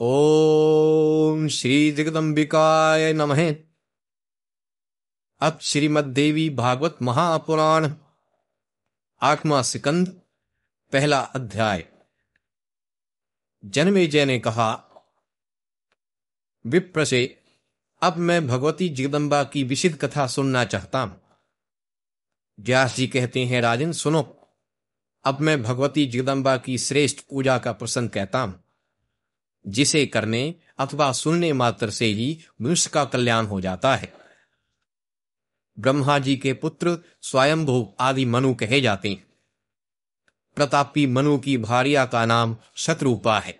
ओम श्री जगदम्बिकाय नमः। अब श्रीमद देवी भागवत महापुराण, आठवा सिकंद, पहला अध्याय। जन्मेजय ने कहा, विप्र से, अब मैं भगवती जगदम्बा की विशिद कथा सुनना चाहता हूँ। व्यास जी कहते हैं, राजन सुनो, अब मैं भगवती जगदम्बा की श्रेष्ठ पूजा का प्रसंग कहता हूँ। जिसे करने अथवा सुनने मात्र से ही मनुष्य का कल्याण हो जाता है। ब्रह्मा जी के पुत्र स्वयंभू आदि मनु कहे जाते हैं। प्रतापी मनु की भारिया का नाम शत्रुपा है।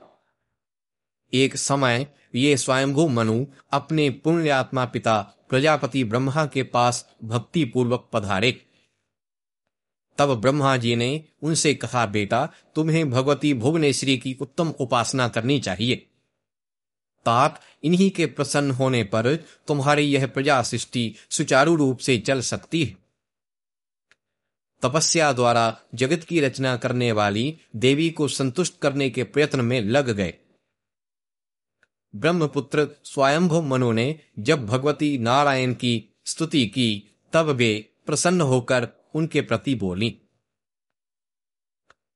एक समय ये स्वयंभू मनु अपने पुण्यात्मा पिता प्रजापति ब्रह्मा के पास भक्ति पूर्वक पधारे। तब ब्रह्मा जी ने उनसे कहा, बेटा, तुम्हें भगवती भुवनेश्वरी की उत्तम उपासना करनी चाहिए। तात, इन्हीं के प्रसन्न होने पर तुम्हारी यह प्रजा सृष्टि सुचारू रूप से चल सकती है। तपस्या द्वारा जगत की रचना करने वाली देवी को संतुष्ट करने के प्रयत्न में लग गए। ब्रह्मपुत्र स्वयंभु मनु ने जब भगवती नारायण की स्तुति की, तब वे प्रसन्न होकर उनके प्रति बोली।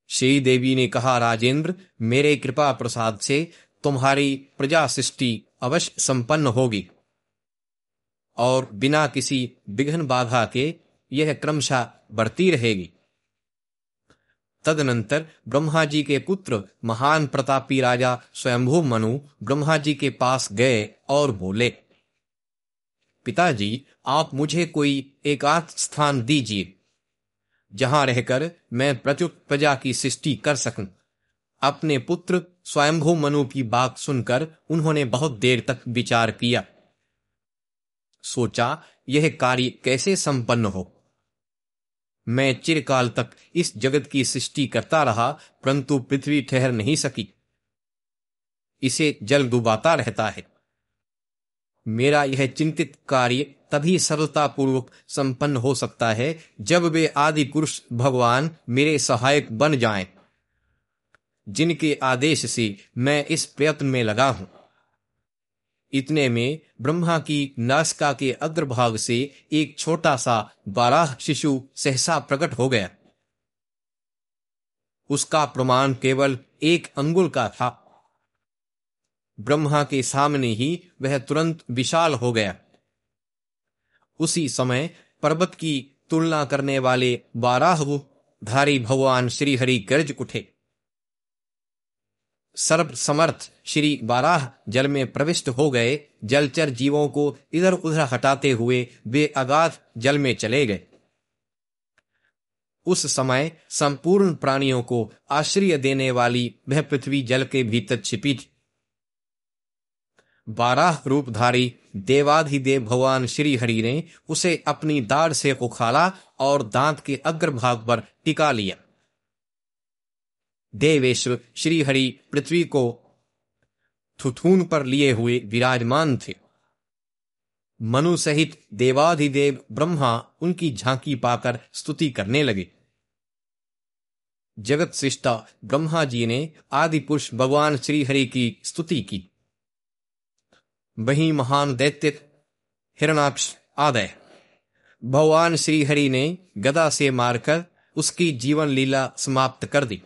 श्री देवी ने कहा, राजेंद्र, मेरे कृपा प्रसाद से तुम्हारी प्रजा सृष्टि अवश्य संपन्न होगी। और बिना किसी विघ्न बाधा के यह क्रमशः बढ़ती रहेगी। तदनंतर ब्रह्मा जी के पुत्र महान प्रतापी राजा स्वयंभू मनु ब्रह्मा जी के पास गए और बोले, पिताजी, आप मुझे कोई एकांत स्थान दीजिए। जहाँ रहकर मैं प्रचुर प्रजा की सृष्टि कर सकूँ। अपने पुत्र स्वयंभू मनु की बात सुनकर उन्होंने बहुत देर तक विचार किया। सोचा, यह कार्य कैसे संपन्न हो? मैं चिरकाल तक इस जगत की सृष्टि करता रहा, परंतु पृथ्वी ठहर नहीं सकी। इसे जल डुबाता रहता है। मेरा यह चिंतित कार्य तभी सरलतापूर्वक संपन्न हो सकता है जब वे आदि पुरुष भगवान मेरे सहायक बन जाएँ, जिनके आदेश से मैं इस प्रयत्न में लगा हूँ। इतने में ब्रह्मा की नासिका के अग्रभाग से एक छोटा सा बाराह शिशु सहसा प्रकट हो गया। उसका प्रमाण केवल एक अंगुल का था। ब्रह्मा के सामने ही वह तुरंत विशाल हो गया। उसी समय पर्वत की तुलना करने वाले बारह धारी भगवान श्री हरि गर्ज उठे। सर्व समर्थ श्री बाराह जल में प्रविष्ट हो गए, जलचर जीवों को इधर उधर हटाते हुए वे अगाध जल में चले गए। उस समय संपूर्ण प्राणियों को आश्रय देने वाली वह पृथ्वी जल के भीतर छिपी थी। बारह रूपधारी देवाधिदेव भगवान श्री हरि ने उसे अपनी दाढ़ से उखाला और दांत के अग्रभाग पर टिका लिया। देवेश्वर श्री हरि पृथ्वी को थुथून पर लिए हुए विराजमान थे। मनु सहित देवाधिदेव ब्रह्मा उनकी झांकी पाकर स्तुति करने लगे। जगत सृष्टा ब्रह्मा जी ने आदि पुरुष भगवान श्री हरि की स्तुति की। वही महान दैत्य हिरणाक्ष आ आदय। भगवान श्री हरि ने गदा से मारकर उसकी जीवन लीला समाप्त कर दी।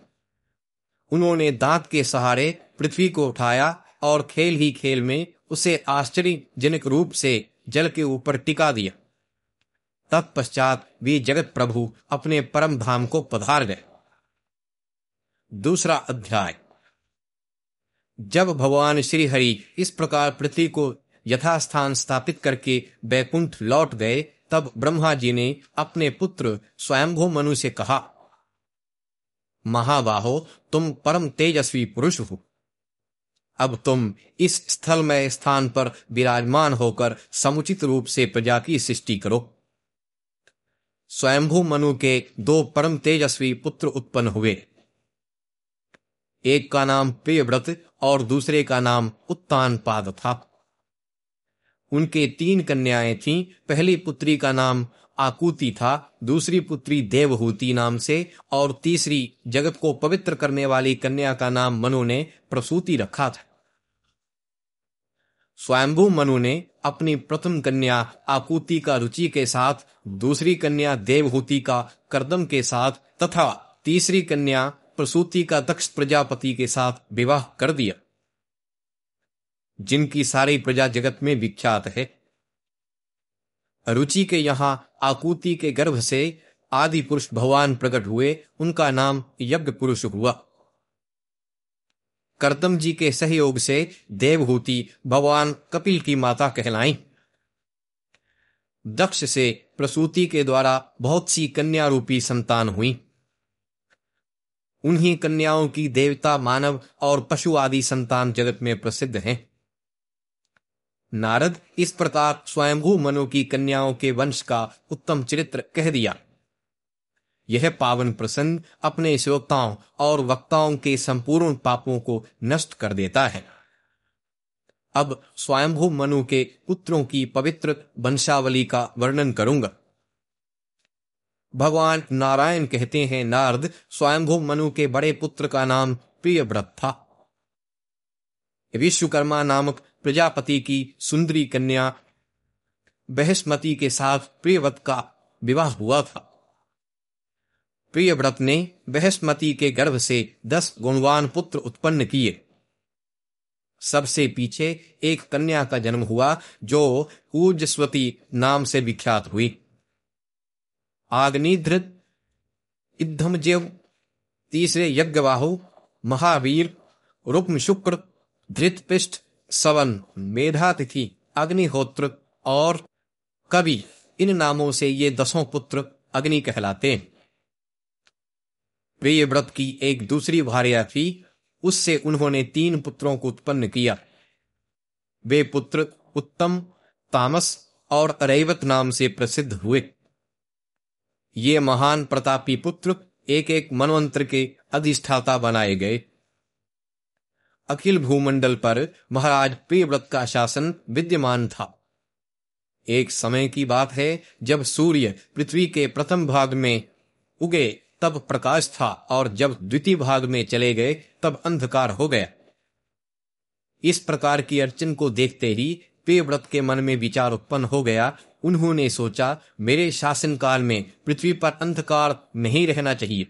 उन्होंने दांत के सहारे पृथ्वी को उठाया और खेल ही खेल में उसे आश्चर्यजनक रूप से जल के ऊपर टिका दिया। तत्पश्चात वे जगत प्रभु अपने परम धाम को पधार गए। दूसरा अध्याय। जब भगवान श्री हरि इस प्रकार पृथ्वी को यथास्थान स्थापित करके बैकुंठ लौट गए, तब ब्रह्मा जी ने अपने पुत्र स्वयंभू मनु से कहा, महाबाहो, तुम परम तेजस्वी पुरुष हो। अब तुम इस स्थल में स्थान पर विराजमान होकर समुचित रूप से प्रजा की सृष्टि करो। स्वयंभू मनु के दो परम तेजस्वी पुत्र उत्पन्न हुए। एक का नाम प्रियव्रत और दूसरे का नाम उत्तान पाद था। उनके तीन कन्याएँ थीं। पहली पुत्री का नाम आकुति था, दूसरी पुत्री देवहूति नाम से और तीसरी जगत को पवित्र करने वाली कन्या का नाम मनु ने प्रसूति रखा था। स्वयंभू मनु ने अपनी प्रथम कन्या आकुति का रुचि के साथ, दूसरी कन्या देवहूति का करदम के साथ तथा तीसरी कन्या प्रसूति का दक्ष प्रजापति के साथ विवाह कर दिया। जिनकी सारी प्रजा जगत में विख्यात है। रुचि के यहाँ आकुति के गर्भ से आदि पुरुष भगवान प्रकट हुए। उनका नाम यज्ञ पुरुष हुआ। करतम जी के सहयोग से देवहूति भगवान कपिल की माता कहलाई। दक्ष से प्रसूति के द्वारा बहुत सी कन्या रूपी संतान हुई। उन्हीं कन्याओं की देवता, मानव और पशु आदि संतान जगत में प्रसिद्ध हैं। नारद इस प्रकार स्वयंभू मनु की कन्याओं के वंश का उत्तम चरित्र कह दिया। यह पावन प्रसंग अपने श्रोताओं और वक्ताओं के संपूर्ण पापों को नष्ट कर देता है। अब स्वयंभू मनु के पुत्रों की पवित्र वंशावली का वर्णन करूँगा। भगवान नारायण कहते हैं, नारद स्वयंभू मनु के बड़े पुत्र का नाम प्रियव्रत था। विश्वकर्मा नामक प्रजापति की सुंदरी कन्या बृहस्मती के साथ प्रियव्रत का विवाह हुआ था। प्रियव्रत ने बृहस्मती के गर्भ से दस गुणवान पुत्र उत्पन्न किए। सबसे पीछे एक कन्या का जन्म हुआ, जो ऊर्जस्वती नाम से विख्यात हुई। आग्निध्रत इद्धमजेव तीसरे यज्ञवाहु महावीर, रुक्म शुक्र, धृतपिष्ठ, सवन, मेधातिथि, अग्निहोत्र और कवि, इन नामों से ये दसों पुत्र अग्नि कहलाते हैं। प्रिय व्रत की एक दूसरी भार्या थी, उससे उन्होंने तीन पुत्रों को उत्पन्न किया। वे पुत्र उत्तम, तामस और अरैवत नाम से प्रसिद्ध हुए। ये महान प्रतापी पुत्र एक एक मनवंत्र के अधिष्ठाता बनाए गए। अखिल भूमंडल पर महाराज प्रियव्रत का शासन विद्यमान था। एक समय की बात है, जब सूर्य पृथ्वी के प्रथम भाग में उगे, तब प्रकाश था और जब द्वितीय भाग में चले गए, तब अंधकार हो गया। इस प्रकार की अर्चन को देखते ही प्रियव्रत के मन में विचार उत्पन्न हो गया उन्होंने सोचा, मेरे शासनकाल में पृथ्वी पर अंधकार नहीं रहना चाहिए।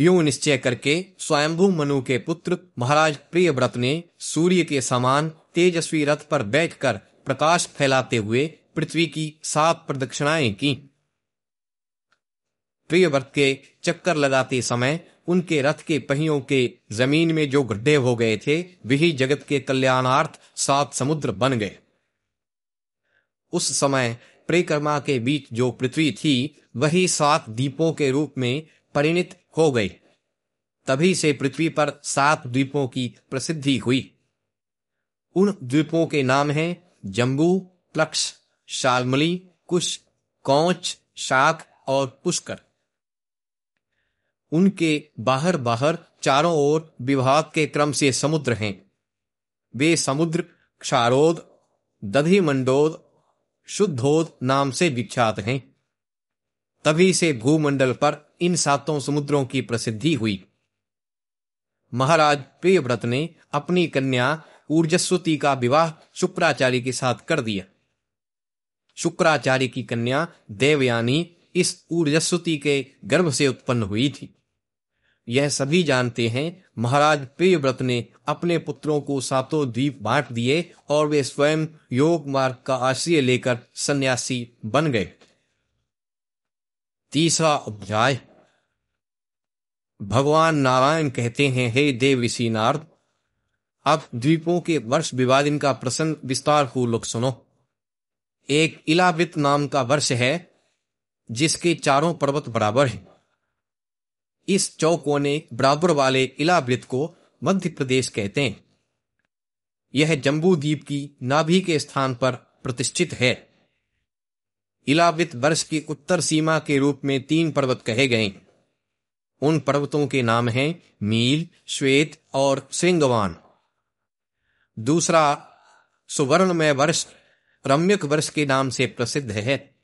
यूँ निश्चय करके स्वयंभू मनु के पुत्र महाराज प्रियव्रत ने सूर्य के समान तेजस्वी रथ पर बैठकर प्रकाश फैलाते हुए पृथ्वी की सात प्रदक्षिणाएँ की। प्रियव्रत के चक्कर लगाते समय उनके रथ के पहियों के ज़मीन में जो गड्ढे हो गए थे, वही जगत के कल्याणार्थ सात समुद्र बन गए। उस समय परिक्रमा के बीच जो पृथ्वी थी, वही सात द्वीपों के रूप में परिणित हो गई। तभी से पृथ्वी पर सात द्वीपों की प्रसिद्धि हुई। उन द्वीपों के नाम हैं, जम्बू, प्लक्ष, शालमली, कुश, कौच, शाक और पुष्कर। उनके बाहर बाहर चारों ओर विभाग के क्रम से समुद्र हैं। वे समुद्र, क्षारोद दधि मंडोद शुद्धोद नाम से विख्यात हैं। तभी से भूमंडल पर इन सातों समुद्रों की प्रसिद्धि हुई। महाराज प्रियव्रत ने अपनी कन्या ऊर्जस्वती का विवाह शुक्राचार्य के साथ कर दिया। शुक्राचार्य की कन्या देवयानी इस ऊर्जस्वती के गर्भ से उत्पन्न हुई थी। यह सभी जानते हैं, महाराज प्रियव्रत ने अपने पुत्रों को सातों द्वीप बांट दिए और वे स्वयं योग मार्ग का आश्रय लेकर सन्यासी बन गए। तीसरा अध्याय। भगवान नारायण कहते हैं, हे देव ऋषि नारद अब द्वीपों के वर्ष विवादिन का प्रसंग विस्तार पूर्वक सुनो। एक इलावित नाम का वर्ष है, जिसके चारों पर्वत बराबर हैं। इस चौकोने बराबर वाले इलावृत को मध्य प्रदेश कहते हैं। यह जम्बू द्वीप की नाभि के स्थान पर प्रतिष्ठित है। इलावृत वर्ष की उत्तर सीमा के रूप में तीन पर्वत कहे गए उन पर्वतों के नाम हैं मील, श्वेत और श्रृंगवान। दूसरा सुवर्णमय वर्ष रम्यक वर्ष के नाम से प्रसिद्ध है।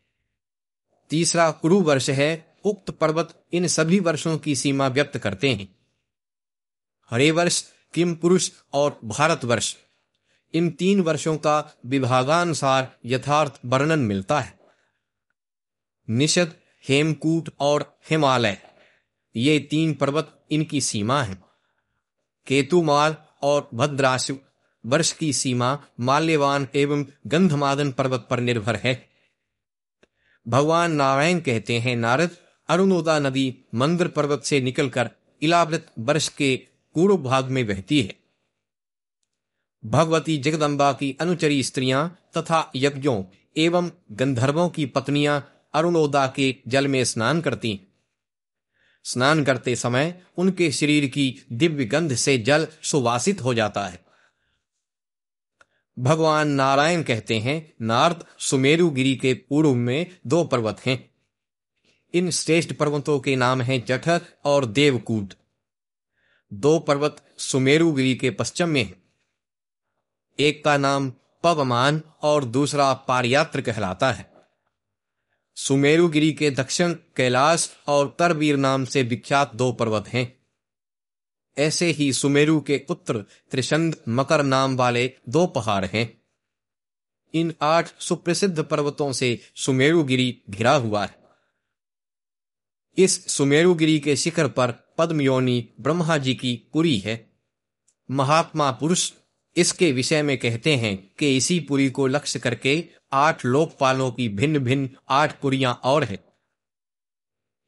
तीसरा कुरु वर्ष है उक्त पर्वत इन सभी वर्षों की सीमा व्यक्त करते हैं। हरे वर्ष, किम पुरुष और भारत वर्ष। इन तीन वर्षों का विभागानुसार यथार्थ वर्णन मिलता है। निषद, हेमकूट और हिमालय। ये तीन पर्वत इनकी सीमा है। केतुमाल और भद्राशु वर्ष की सीमा माल्यवान एवं गंधमादन पर्वत पर निर्भर है। भगवान नारायण कहते हैं, नारद अरुणोदा नदी मंदिर पर्वत से निकलकर इलावृत वर्ष के पूर्व भाग में बहती है। भगवती जगदम्बा की अनुचरी स्त्रियाँ तथा यज्ञों एवं गंधर्वों की पत्नियाँ अरुणोदा के जल में स्नान करती स्नान करते समय उनके शरीर की दिव्य गंध से जल सुवासित हो जाता है। भगवान नारायण कहते हैं, नार्द सुमेरु गिरी के पूर्व में दो पर्वत हैं। इन श्रेष्ठ पर्वतों के नाम हैं जठर और देवकूट। दो पर्वत सुमेरु गिरी के पश्चिम में हैं। एक का नाम पवमान और दूसरा पारयात्र कहलाता है। सुमेरु गिरी के दक्षिण कैलाश और तरवीर नाम से विख्यात दो पर्वत हैं। ऐसे ही सुमेरु के पुत्र त्रिशंद मकर नाम वाले दो पहाड़ हैं। इन आठ सुप्रसिद्ध पर्वतों से सुमेरुगिरी घिरा हुआ है। इस सुमेरुगिरी के शिखर पर पद्मयोनी ब्रह्मा जी की पुरी है। महात्मा पुरुष इसके विषय में कहते हैं कि इसी पुरी को लक्ष्य करके आठ लोकपालों की भिन्न भिन्न आठ पुरियाँ और है।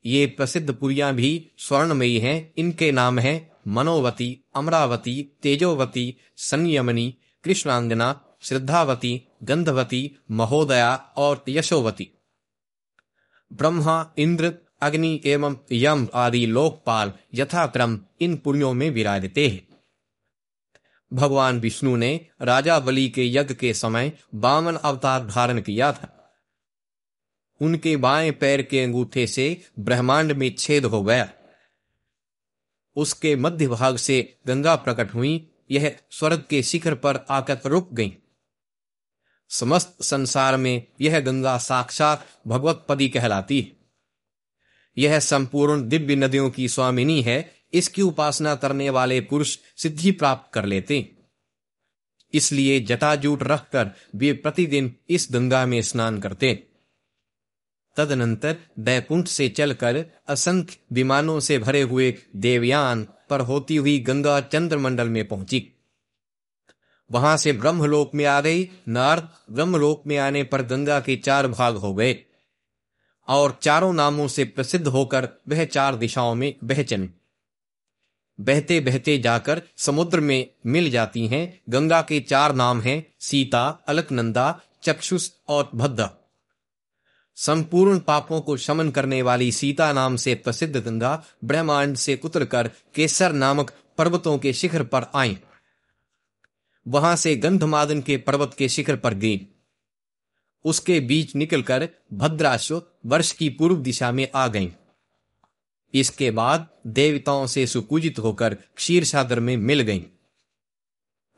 ये प्रसिद्ध पुरियाँ भी स्वर्णमयी हैं। इनके नाम हैं मनोवती, अमरावती, तेजोवती, संयमनी कृष्णांगना श्रद्धावती, गंधवती, महोदया और यशोवती। ब्रह्मा, इंद्र अग्नि एवं यम आदि लोकपाल यथाक्रम इन पुण्यों में विराजते हैं। भगवान विष्णु ने राजा बलि के यज्ञ के समय बामन अवतार धारण किया था। उनके बाएँ पैर के अंगूठे से ब्रह्मांड में छेद हो गया। उसके मध्य भाग से गंगा प्रकट हुई, यह स्वर्ग के शिखर पर आकर रुक गई। समस्त संसार में यह गंगा साक्षात भगवत पदी कहलाती है। यह संपूर्ण दिव्य नदियों की स्वामिनी है, इसकी उपासना करने वाले पुरुष सिद्धि प्राप्त कर लेते। इसलिए जटाजूट रखकर वे प्रतिदिन इस गंगा में स्नान करते। तदनंतर बैकुंठ से चलकर असंख्य विमानों से भरे हुए देवयान पर होती हुई गंगा चंद्रमंडल में पहुँची। वहाँ से ब्रह्मलोक में आ गई, नारद ब्रह्मलोक में आने पर गंगा के चार भाग हो गए। और चारों नामों से प्रसिद्ध होकर वह चार दिशाओं में बह चले बहते बहते जाकर समुद्र में मिल जाती हैं। गंगा के चार नाम हैं, सीता, अलकनंदा, चक्षुष और भद्रा। संपूर्ण पापों को शमन करने वाली सीता नाम से प्रसिद्ध गंगा ब्रह्मांड से उतरकर केसर नामक पर्वतों के शिखर पर आई। वहाँ से गंधमादन के पर्वत के शिखर पर गई। उसके बीच निकलकर भद्राश्व वर्ष की पूर्व दिशा में आ गई। इसके बाद देवताओं से सुपूजित होकर क्षीर सागर में मिल गई।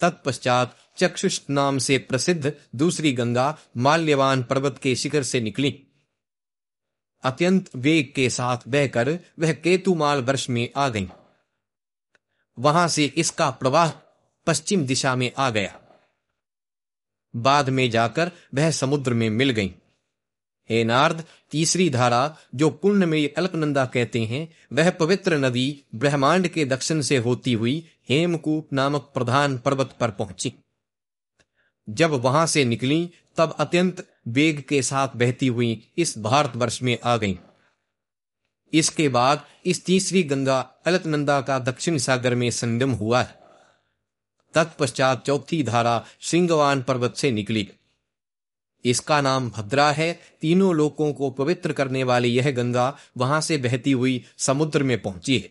तत्पश्चात चक्षुष नाम से प्रसिद्ध दूसरी गंगा माल्यवान पर्वत के शिखर से निकली। अत्यंत वेग के साथ बहकर वह केतुमाल वर्ष में आ गई। वहाँ से इसका प्रवाह पश्चिम दिशा में आ गया। बाद में जाकर वह समुद्र में मिल गई। हे नारद, तीसरी धारा जो पुण्य में अलकनंदा कहते हैं, वह पवित्र नदी ब्रह्मांड के दक्षिण से होती हुई हेमकूप नामक प्रधान पर्वत पर पहुँची। जब वहाँ से निकली, तब अत्यंत वेग के साथ बहती हुई इस भारतवर्ष में आ गई। इसके बाद इस तीसरी गंगा अलकनंदा का दक्षिण सागर में संगम हुआ है। तत्पश्चात चौथी धारा सिंगवान पर्वत से निकली। इसका नाम भद्रा है। तीनों लोकों को पवित्र करने वाली यह गंगा वहाँ से बहती हुई समुद्र में पहुँची है।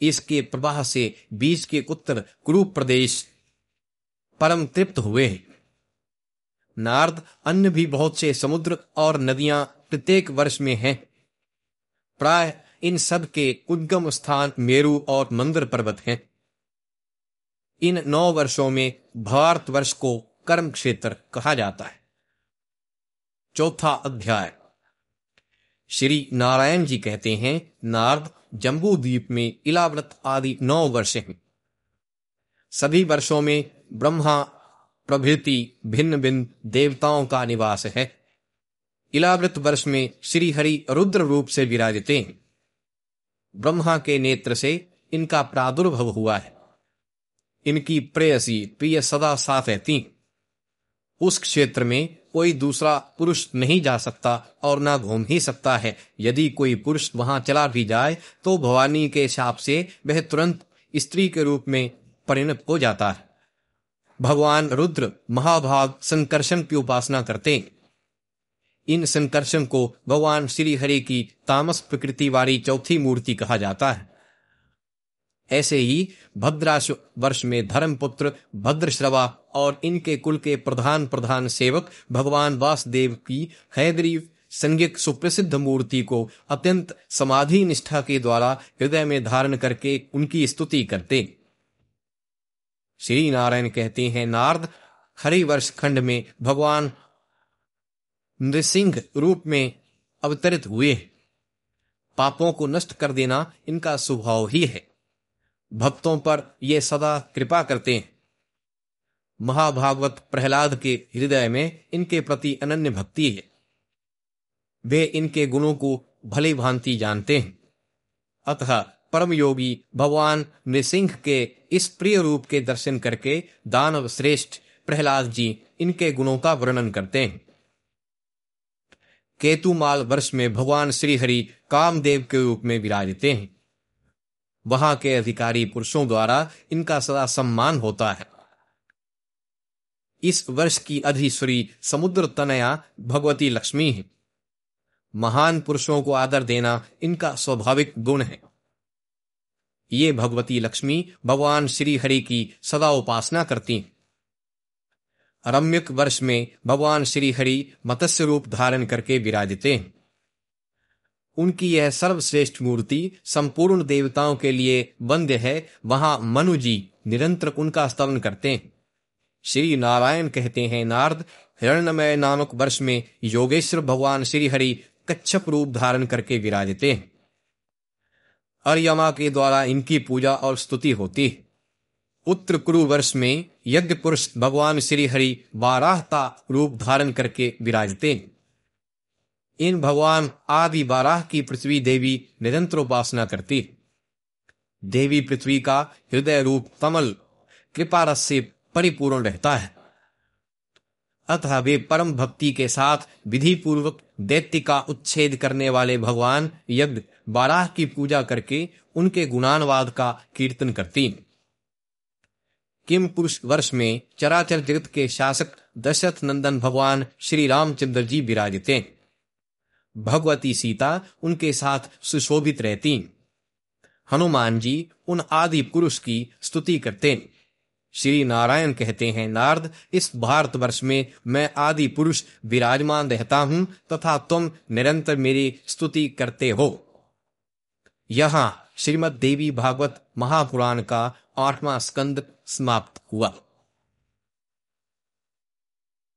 इसके प्रवाह से बीच के उत्तर कुरूप प्रदेश परम तृप्त हुए हैं। नार्द अन्य भी बहुत से समुद्र और नदियाँ प्रत्येक वर्ष में हैं। प्राय इन सब के उद्गम स्थान मेरु और मंदिर पर्वत हैं। इन नौ वर्षों में भारत वर्ष को कर्म क्षेत्र कहा जाता है। चौथा अध्याय। श्री नारायण जी कहते हैं, नारद जम्बू द्वीप में इलाव्रत आदि नौ वर्ष हैं। सभी वर्षों में ब्रह्मा प्रभृति भिन्न भिन्न देवताओं का निवास है। इलावृत वर्ष में श्री हरि रुद्र रूप से विराजते हैं। ब्रह्मा के नेत्र से इनका प्रादुर्भव हुआ है। इनकी प्रेयसी प्रिय सदा साथ रहती। उस क्षेत्र में कोई दूसरा पुरुष नहीं जा सकता और ना घूम ही सकता है। यदि कोई पुरुष वहाँ चला भी जाए तो भवानी के शाप से वह तुरंत स्त्री के रूप में परिणत हो जाता है। भगवान रुद्र महाभाग संकर्षण की उपासना करते। इन संकर्षण को भगवान श्री हरि की तामस प्रकृति वाली चौथी मूर्ति कहा जाता है। ऐसे ही भद्राश वर्ष में धर्मपुत्र, भद्रश्रवा और इनके कुल के प्रधान प्रधान सेवक भगवान वासुदेव की हैदरी संज्ञक सुप्रसिद्ध मूर्ति को अत्यंत समाधि निष्ठा के द्वारा हृदय में धारण करके उनकी स्तुति करते। श्री नारायण कहते हैं, नारद, हरिवर्ष खंड में भगवान नृसिंह रूप में अवतरित हुए। पापों को नष्ट कर देना इनका स्वभाव ही है। भक्तों पर ये सदा कृपा करते हैं। महाभागवत प्रहलाद के हृदय में इनके प्रति अनन्य भक्ति है। वे इनके गुणों को भली भांति जानते हैं। अतः परम योगी भगवान नृसिंह के इस प्रिय रूप के दर्शन करके दानव श्रेष्ठ प्रहलाद जी इनके गुणों का वर्णन करते हैं। केतुमाल वर्ष में भगवान श्रीहरि कामदेव के रूप में विराजते हैं। वहाँ के अधिकारी पुरुषों द्वारा इनका सदा सम्मान होता है। इस वर्ष की अधिश्वरी समुद्र तनया भगवती लक्ष्मी है। महान पुरुषों को आदर देना इनका स्वाभाविक गुण है। ये भगवती लक्ष्मी भगवान श्री हरि की सदा उपासना करती हैं। रम्यक वर्ष में भगवान श्री हरि मत्स्य रूप धारण करके विराजते हैं। उनकी यह सर्वश्रेष्ठ मूर्ति संपूर्ण देवताओं के लिए वंद्य है, वहाँ मनु जी निरंतर उनका स्तवन करते हैं। श्री नारायण कहते हैं, नारद हिरण्यमय नामक वर्ष में योगेश्वर भगवान श्री हरि कच्छप रूप धारण करके विराजते हैं। अर्यमा के द्वारा इनकी पूजा और स्तुति होती है। उत्तर कुरु वर्ष में यज्ञ पुरुष भगवान श्री हरि बाराहता रूप धारण करके विराजते हैं। इन भगवान आदि बाराह की पृथ्वी देवी निरंतर उपासना करती। देवी पृथ्वी का हृदय रूप कमल कृपा रस से परिपूर्ण रहता है। अतः वे परम भक्ति के साथ विधि पूर्वक दैत्य का उच्छेद करने वाले भगवान यज्ञ बाराह की पूजा करके उनके गुणानवाद का कीर्तन करती। किम पुरुष वर्ष में चराचर जगत के शासक दशरथ नंदन भगवान श्री रामचंद्र जी विराजते। भगवती सीता उनके साथ सुशोभित रहती। हनुमान जी उन आदि पुरुष की स्तुति करते। श्री नारायण कहते हैं, नारद, इस भारत वर्ष में मैं आदि पुरुष विराजमान रहता हूँ तथा तुम निरंतर मेरी स्तुति करते हो। यहाँ श्रीमद देवी भागवत महापुराण का आठवां स्कंद समाप्त हुआ।